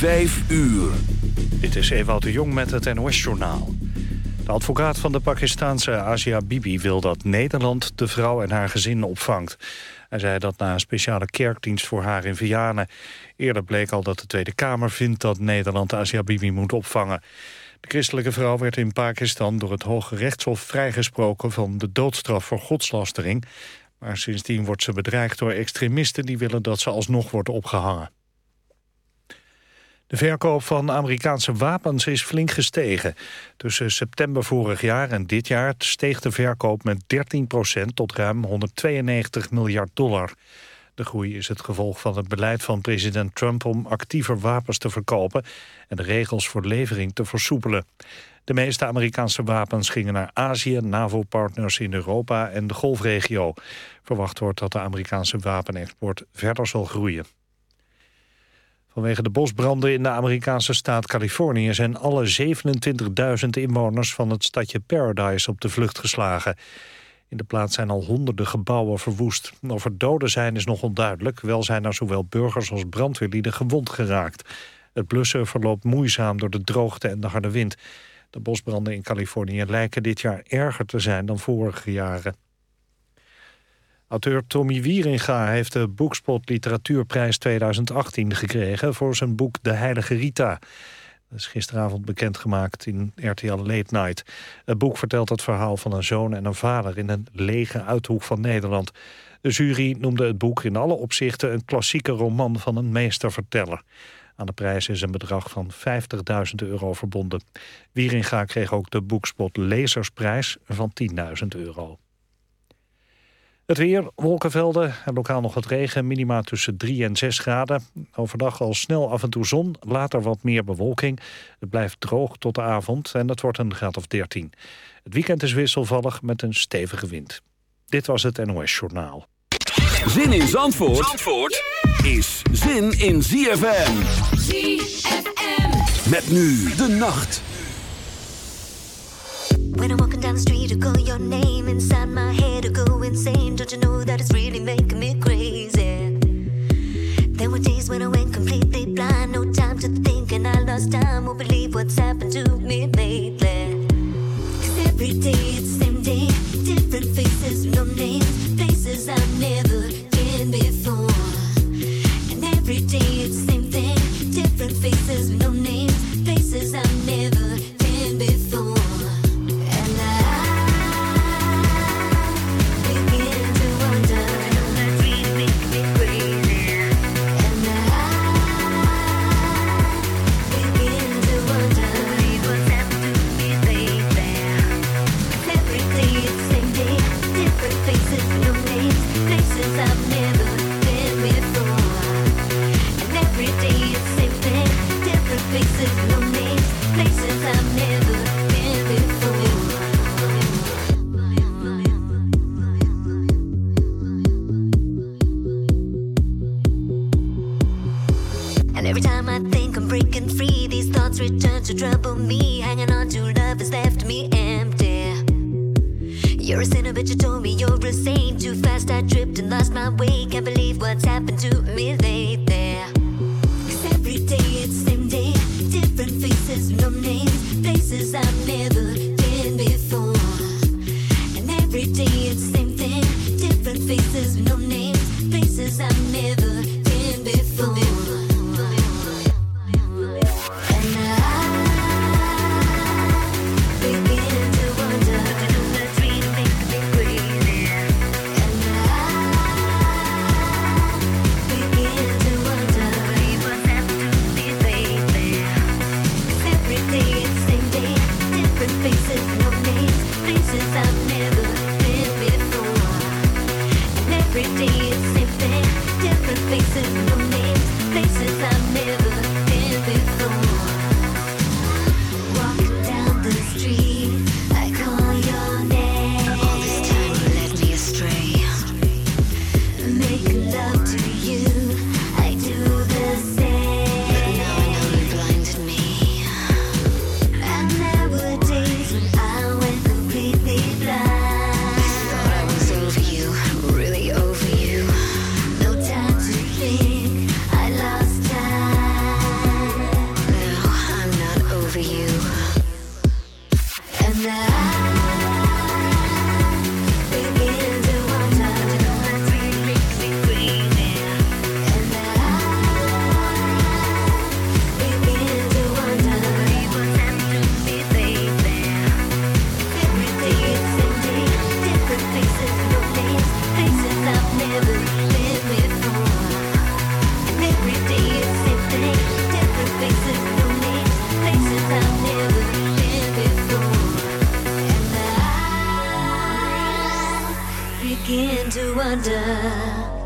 Vijf uur. Dit is Ewout de Jong met het NOS-journaal. De advocaat van de Pakistanse Asia Bibi wil dat Nederland de vrouw en haar gezin opvangt. Hij zei dat na een speciale kerkdienst voor haar in Vianen. Eerder bleek al dat de Tweede Kamer vindt dat Nederland Asia Bibi moet opvangen. De christelijke vrouw werd in Pakistan door het Hoge Rechtshof vrijgesproken van de doodstraf voor godslastering. Maar sindsdien wordt ze bedreigd door extremisten die willen dat ze alsnog wordt opgehangen. De verkoop van Amerikaanse wapens is flink gestegen. Tussen september vorig jaar en dit jaar steeg de verkoop met 13% tot ruim 192 miljard dollar. De groei is het gevolg van het beleid van president Trump om actiever wapens te verkopen en de regels voor levering te versoepelen. De meeste Amerikaanse wapens gingen naar Azië, NAVO-partners in Europa en de Golfregio. Verwacht wordt dat de Amerikaanse wapenexport verder zal groeien. Vanwege de bosbranden in de Amerikaanse staat Californië... zijn alle 27.000 inwoners van het stadje Paradise op de vlucht geslagen. In de plaats zijn al honderden gebouwen verwoest. Of er doden zijn is nog onduidelijk. Wel zijn er zowel burgers als brandweerlieden gewond geraakt. Het blussen verloopt moeizaam door de droogte en de harde wind. De bosbranden in Californië lijken dit jaar erger te zijn dan vorige jaren. Auteur Tommy Wieringa heeft de Boekspot Literatuurprijs 2018 gekregen... voor zijn boek De Heilige Rita. Dat is gisteravond bekendgemaakt in RTL Late Night. Het boek vertelt het verhaal van een zoon en een vader... in een lege uithoek van Nederland. De jury noemde het boek in alle opzichten... een klassieke roman van een meesterverteller. Aan de prijs is een bedrag van 50.000 euro verbonden. Wieringa kreeg ook de Boekspot Lezersprijs van 10.000 euro. Het weer, wolkenvelden en lokaal nog wat regen. Minima tussen 3 en 6 graden. Overdag al snel af en toe zon, later wat meer bewolking. Het blijft droog tot de avond en het wordt een graad of 13. Het weekend is wisselvallig met een stevige wind. Dit was het NOS Journaal. Zin in Zandvoort, Zandvoort is zin in ZFM. ZFM. Met nu de nacht. When I'm walking down the street, I call your name inside my head, I go insane. Don't you know that it's really making me crazy? There were days when I went completely blind, no time to think, and I lost time. Won't believe what's happened to me lately. Every day it's the same day, different faces, no names, places I've never been before. And every day it's the same thing, different faces, no names, places I've never been before. Trouble me. Hanging on to love has left me empty. You're a sinner, but you told me you're a saint. Too fast, I tripped and lost my way. Can't believe what's happened to me lately. begin to wonder.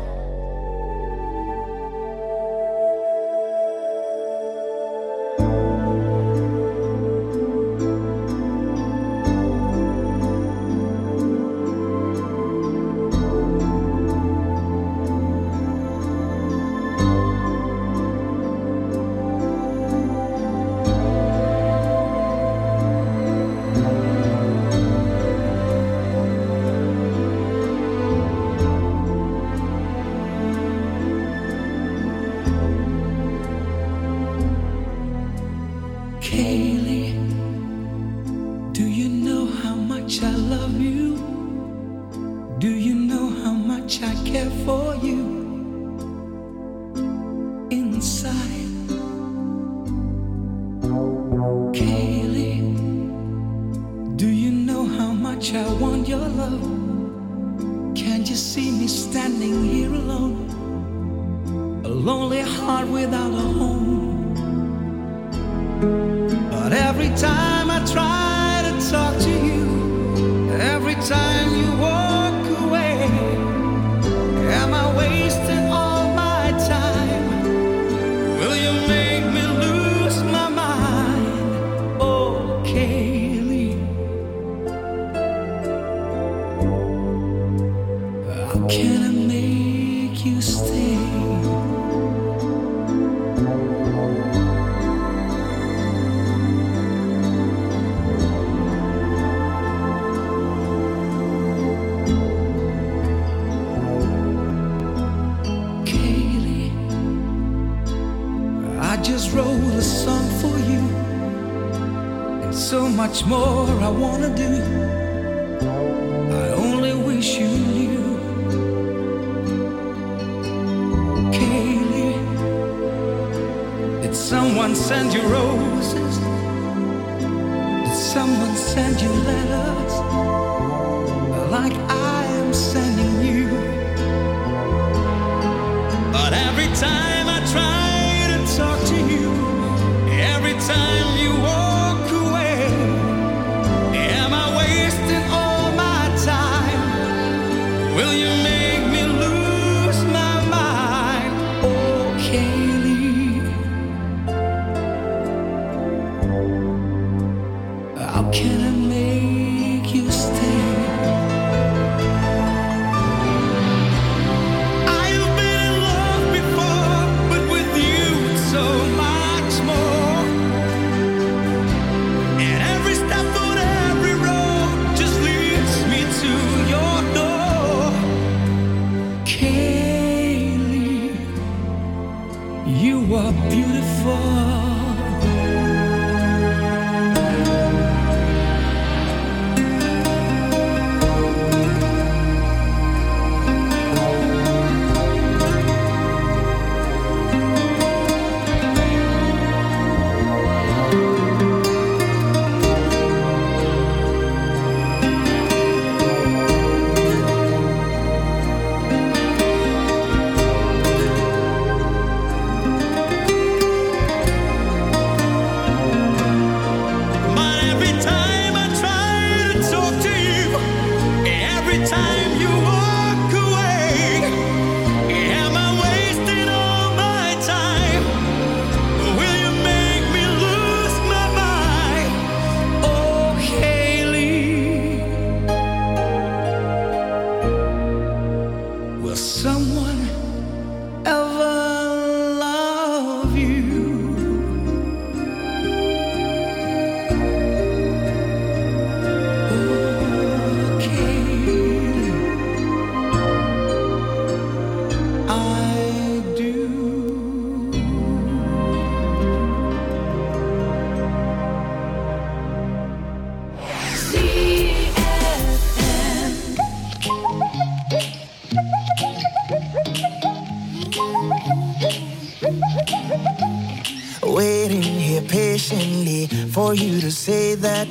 Much more I wanna do. I only wish you knew. Kaylee, did someone send you roses? Did someone send you letters? Like I am sending you. But every time time.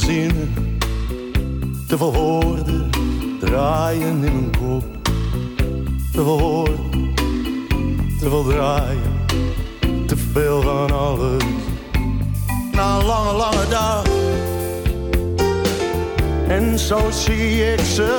zinnen te verwoorden draaien in mijn kop. Te verwoorden, te veel draaien, te veel van alles. Na een lange, lange dag. En zo zie ik ze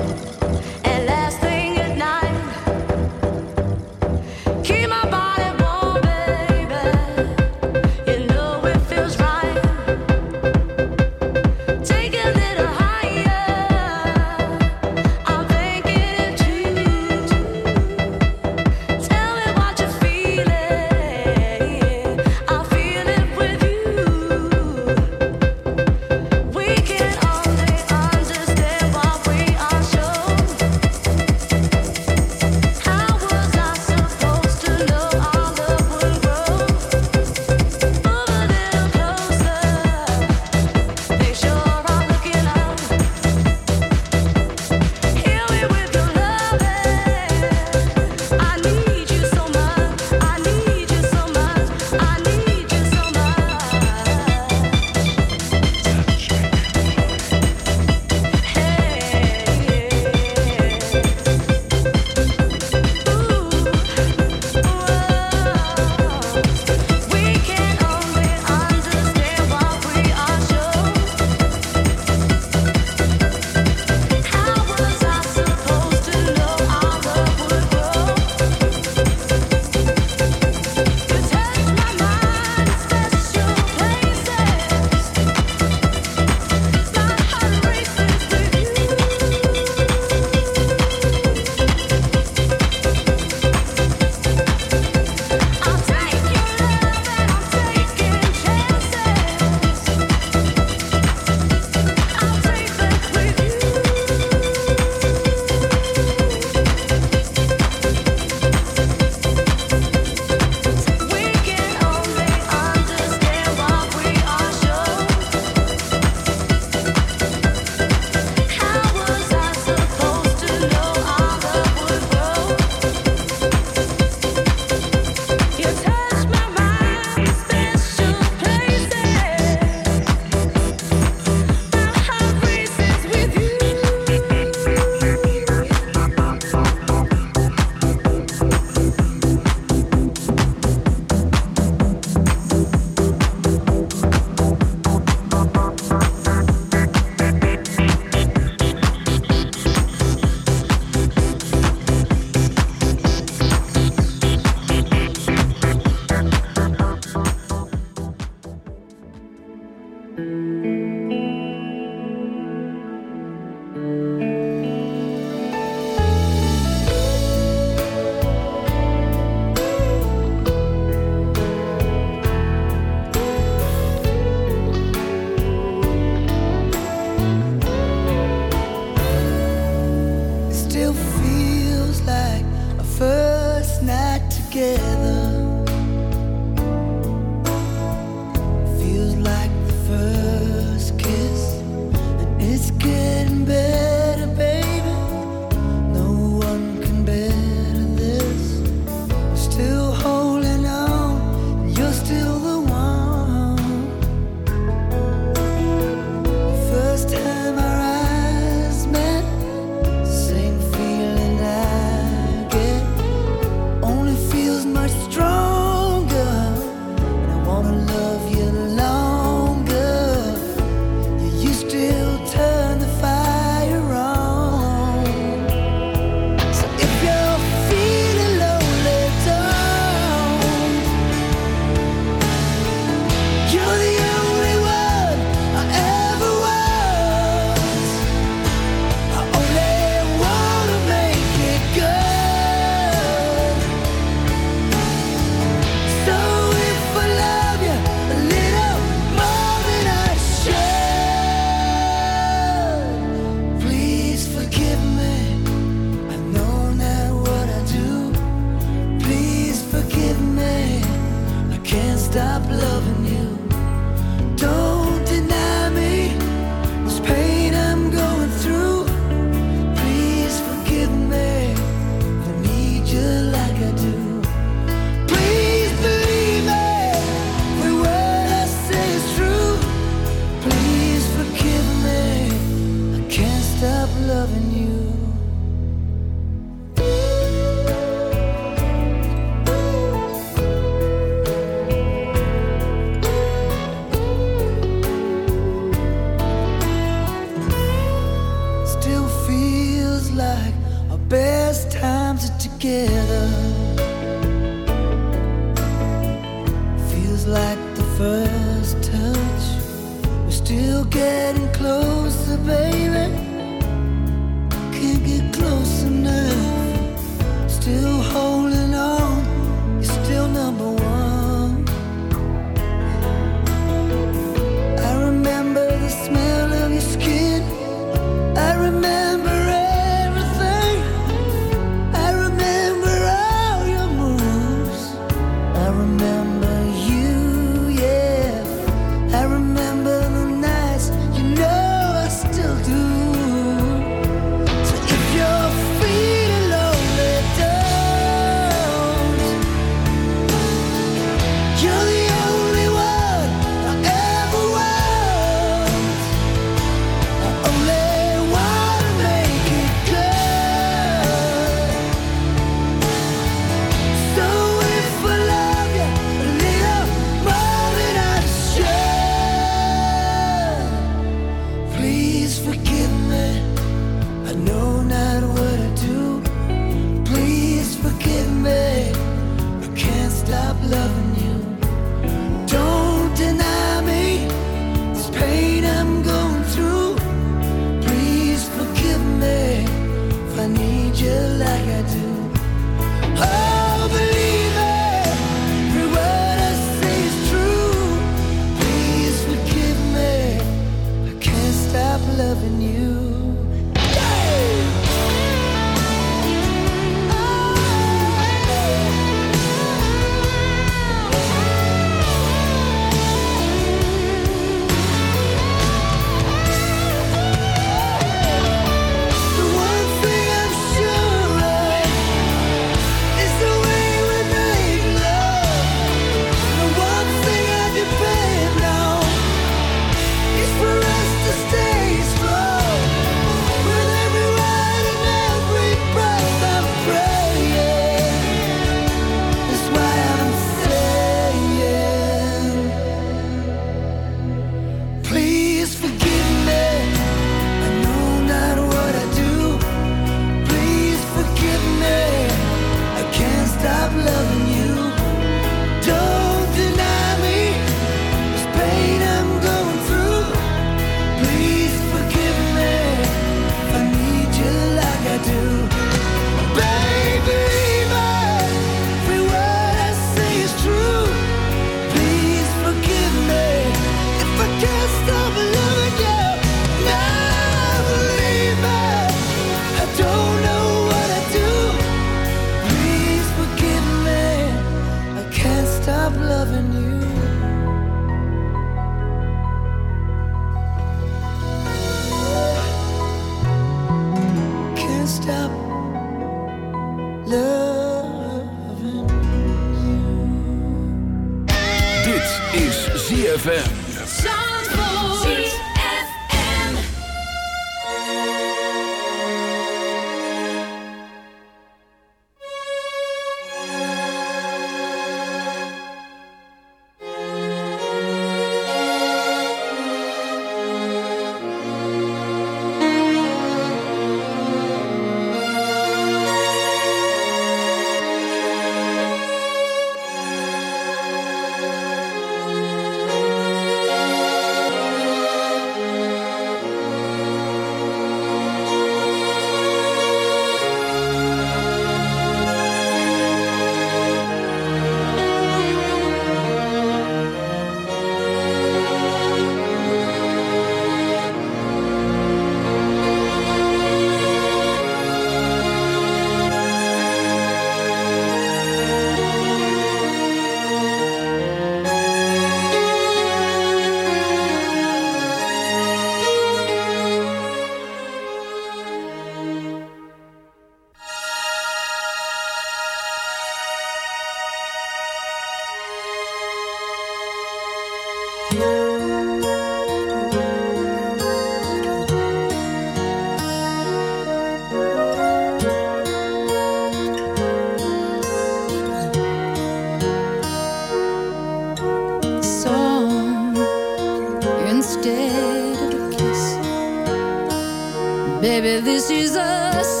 Baby, this is us.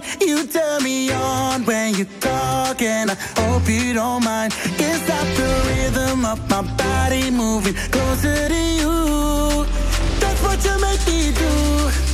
sign, you turn me on when you talk, and I hope you don't mind. Can't the rhythm of my body moving closer to you. That's what you make me do.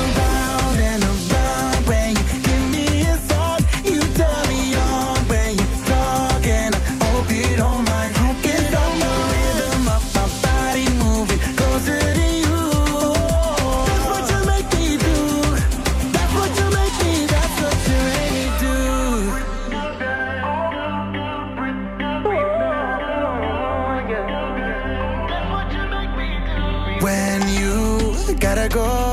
go.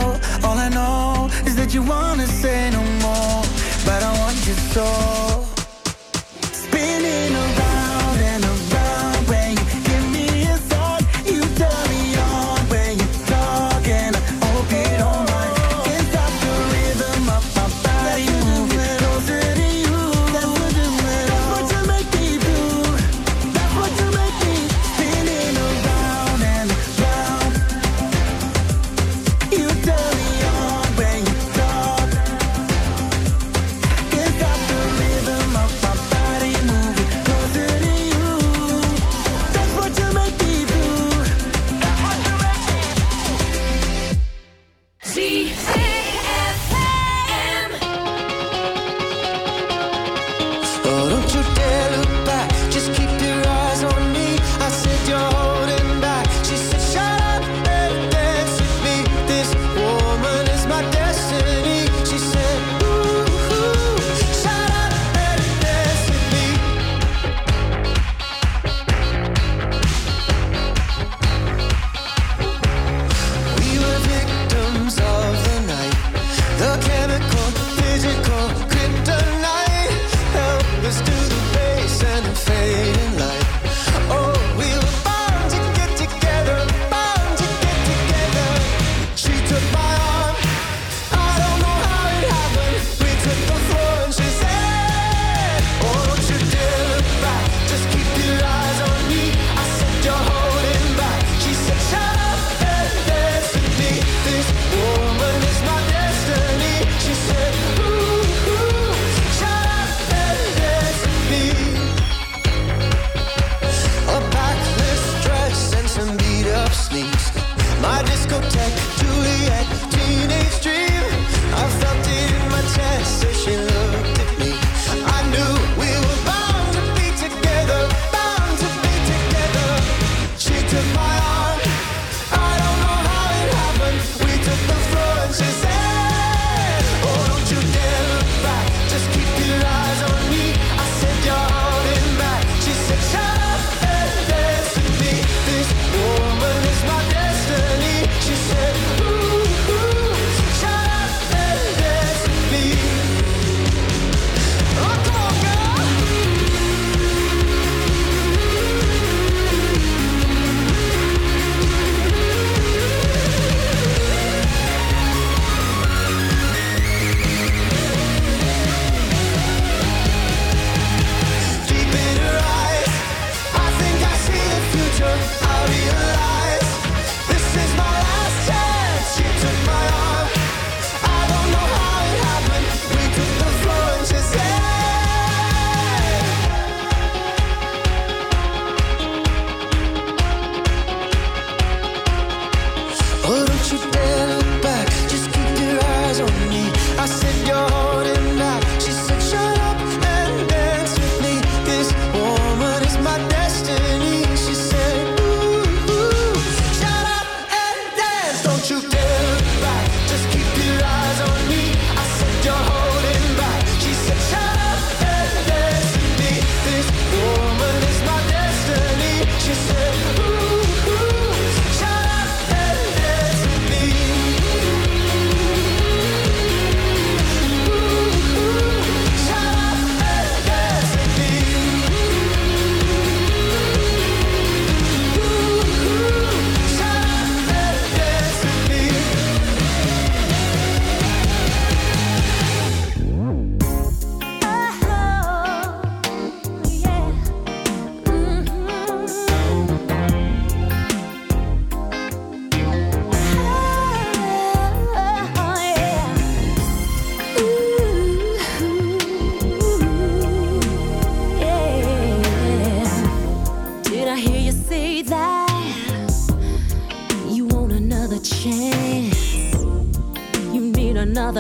Don't you get back, just keep your eyes on me. I said you're home.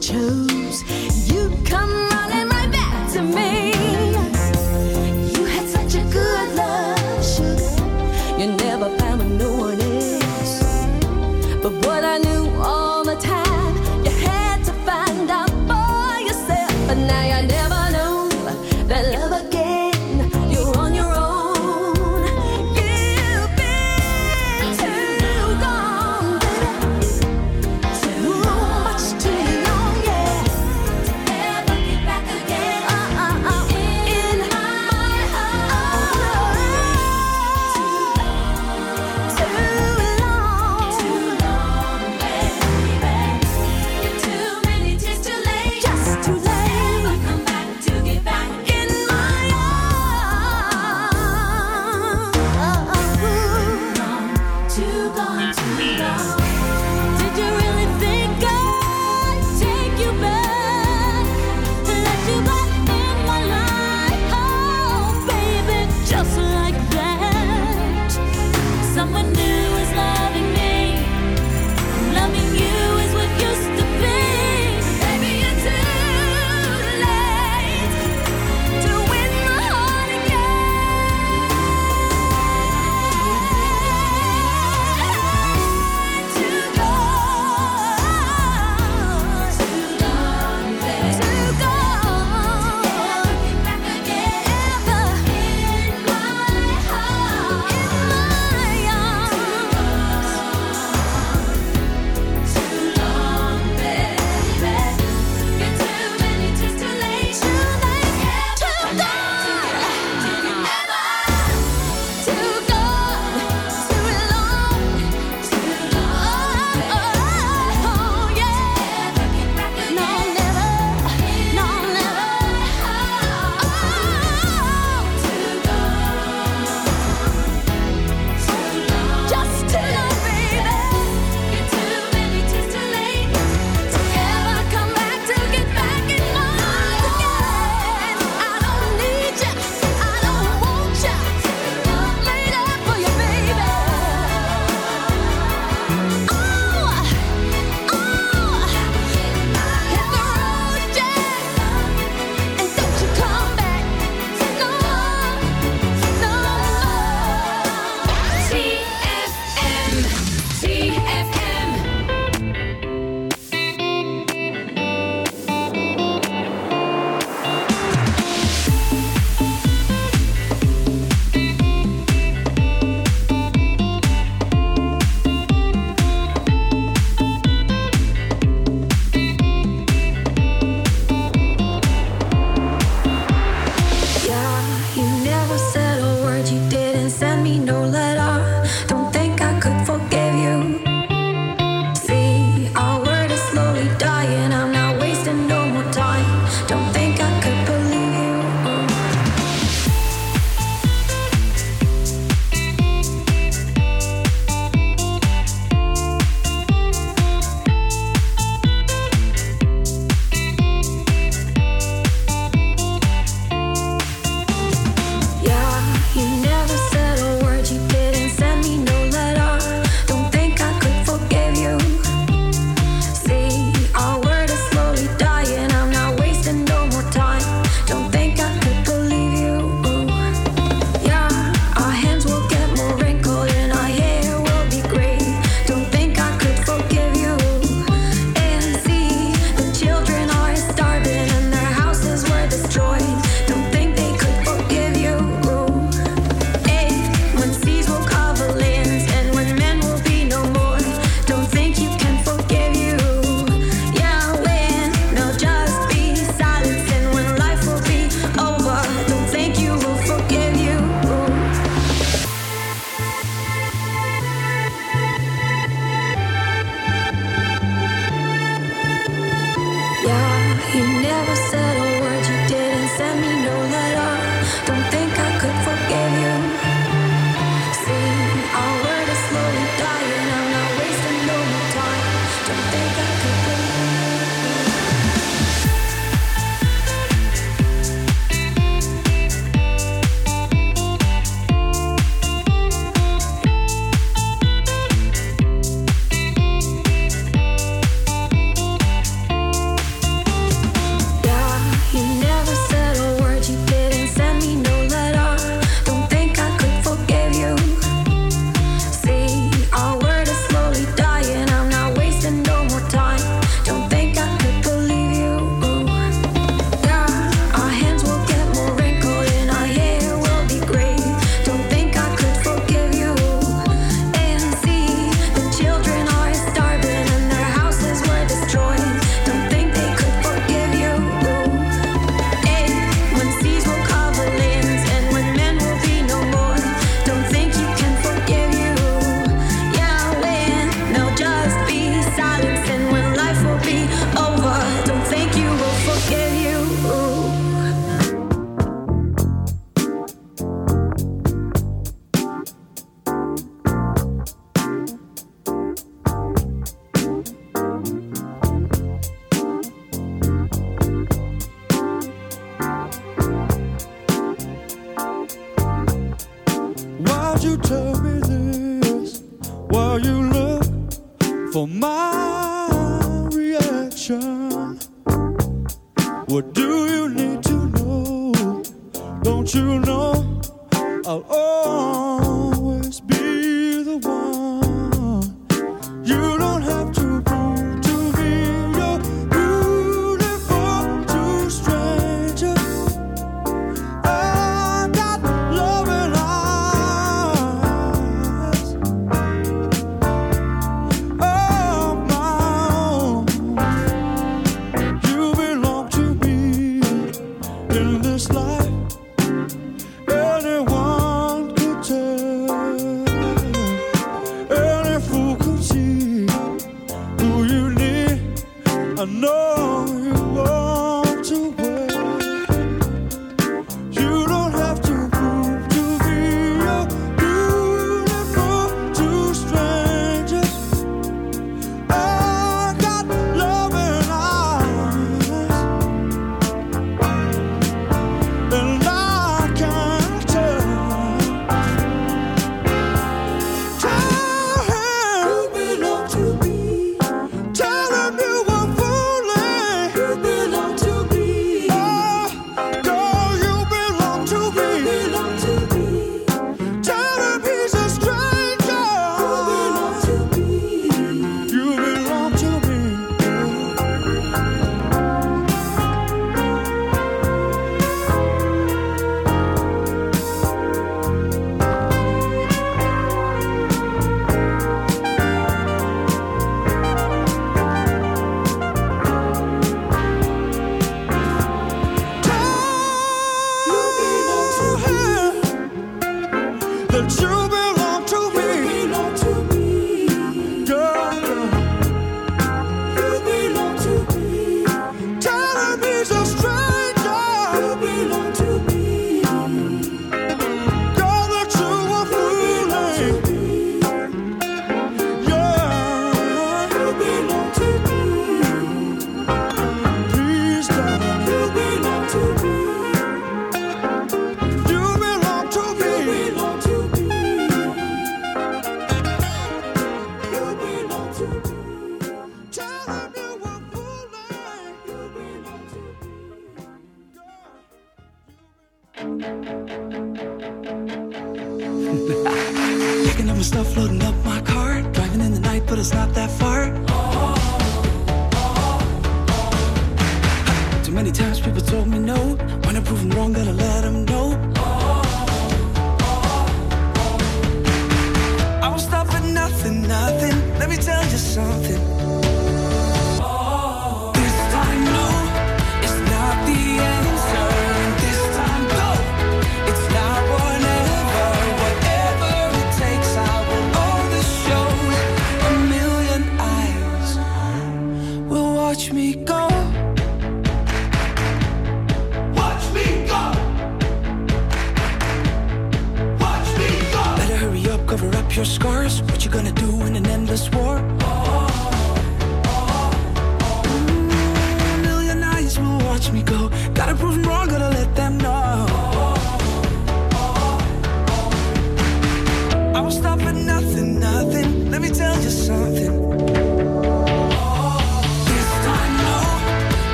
Chose.